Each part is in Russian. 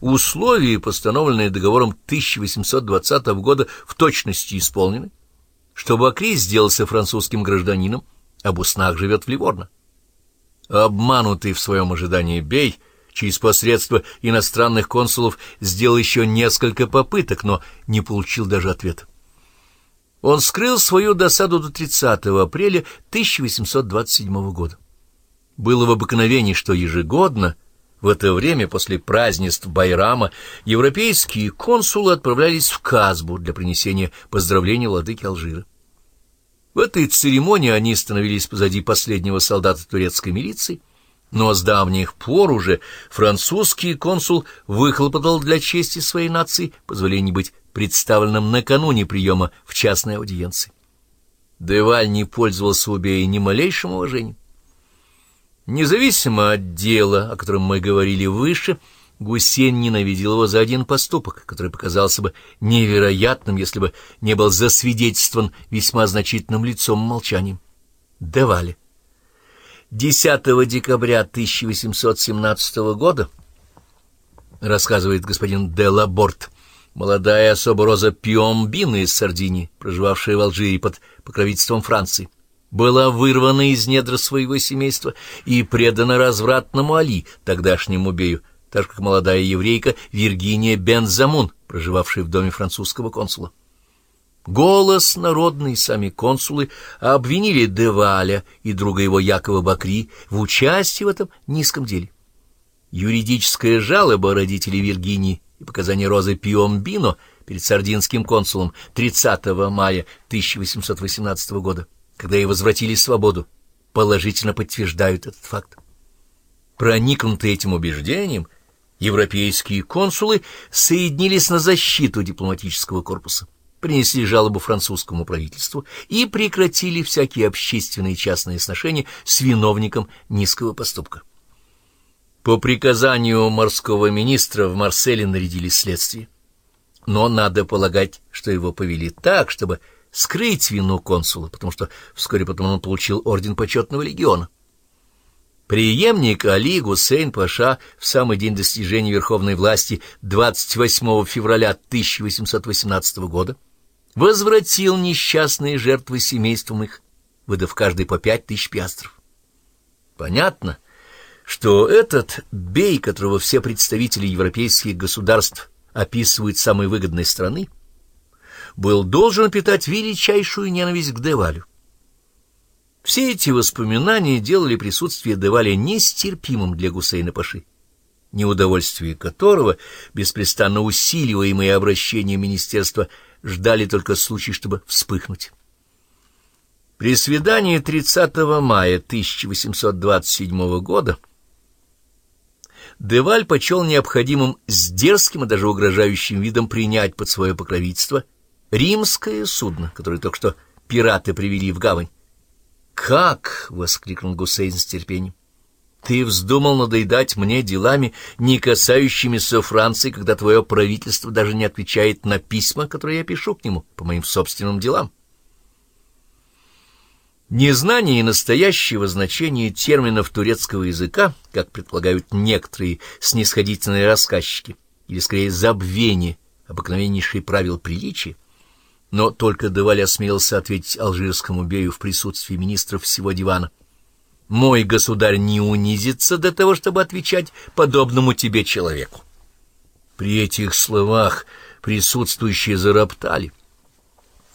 условия, постановленные договором 1820 года, в точности исполнены, что Бакри сделался французским гражданином, а Буснах живет в Ливорно. Обманутый в своем ожидании Бей через посредство иностранных консулов сделал еще несколько попыток, но не получил даже ответа. Он скрыл свою досаду до 30 апреля 1827 года. Было в обыкновении, что ежегодно в это время после празднеств Байрама европейские консулы отправлялись в Казбу для принесения поздравлений владыке Алжира. В этой церемонии они становились позади последнего солдата турецкой милиции, но с давних пор уже французский консул выхлопотал для чести своей нации позволение быть представленным накануне приема в частной аудиенции. Деваль не пользовался у Бея ни малейшим уважением. Независимо от дела, о котором мы говорили выше, Гусейн ненавидел его за один поступок, который показался бы невероятным, если бы не был засвидетельствован весьма значительным лицом молчанием. Девале. 10 декабря 1817 года, рассказывает господин де Лаборт, молодая особа Роза Пиомбина из Сардинии, проживавшая в Алжире под покровительством Франции, была вырвана из недр своего семейства и предана развратному Али, тогдашнему бею, так же, как молодая еврейка Виргиния Бензамун, проживавшая в доме французского консула. Голос народный, сами консулы обвинили Деваля и друга его Якова Бакри в участии в этом низком деле. Юридическая жалоба родителей Виргинии и показания Розы Пиомбино перед сардинским консулом 30 мая 1818 года, когда ей возвратили свободу, положительно подтверждают этот факт. Проникнутые этим убеждением, европейские консулы соединились на защиту дипломатического корпуса принесли жалобу французскому правительству и прекратили всякие общественные и частные сношения с виновником низкого поступка. По приказанию морского министра в Марселе нарядили следствие. Но надо полагать, что его повели так, чтобы скрыть вину консула, потому что вскоре потом он получил орден почетного легиона. Приемник Али Гусейн Паша в самый день достижения верховной власти 28 февраля 1818 года возвратил несчастные жертвы семействам их, выдав каждый по пять тысяч пиастров. Понятно, что этот бей, которого все представители европейских государств описывают самой выгодной страны, был должен питать величайшую ненависть к Девалю. Все эти воспоминания делали присутствие Деваля нестерпимым для Гусейна Паши, неудовольствие которого, беспрестанно усиливаемое обращение Министерства ждали только случай, чтобы вспыхнуть. При свидании 30 мая 1827 года Деваль почел необходимым с дерзким и даже угрожающим видом принять под свое покровительство римское судно, которое только что пираты привели в гавань. «Как?» — воскликнул Гусейн с терпением. Ты вздумал надоедать мне делами, не касающимися Франции, когда твое правительство даже не отвечает на письма, которые я пишу к нему по моим собственным делам. Незнание настоящего значения терминов турецкого языка, как предполагают некоторые снисходительные рассказчики, или скорее забвение обыкновеннейших правил приличия, но только Деваль осмелился ответить алжирскому бею в присутствии министров всего дивана мой государь не унизится до того, чтобы отвечать подобному тебе человеку. При этих словах присутствующие зароптали.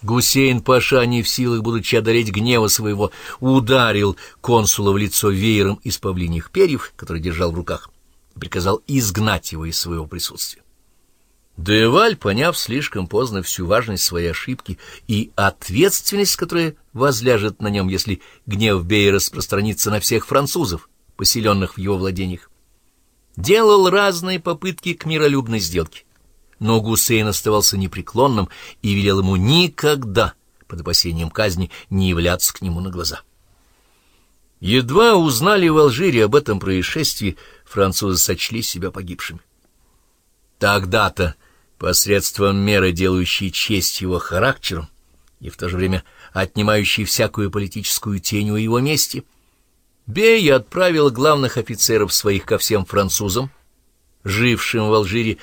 Гусейн Паша, не в силах, будучи одолеть гнева своего, ударил консула в лицо веером из павлиньих перьев, который держал в руках, и приказал изгнать его из своего присутствия. Деваль, поняв слишком поздно всю важность своей ошибки и ответственность, которая возляжет на нем, если гнев Бея распространится на всех французов, поселенных в его владениях, делал разные попытки к миролюбной сделке. Но Гусейн оставался непреклонным и велел ему никогда, под опасением казни, не являться к нему на глаза. Едва узнали в Алжире об этом происшествии, французы сочли себя погибшими. Тогда-то посредством меры, делающей честь его характеру и в то же время отнимающей всякую политическую тень у его месте, Бей отправил главных офицеров своих ко всем французам, жившим в Алжире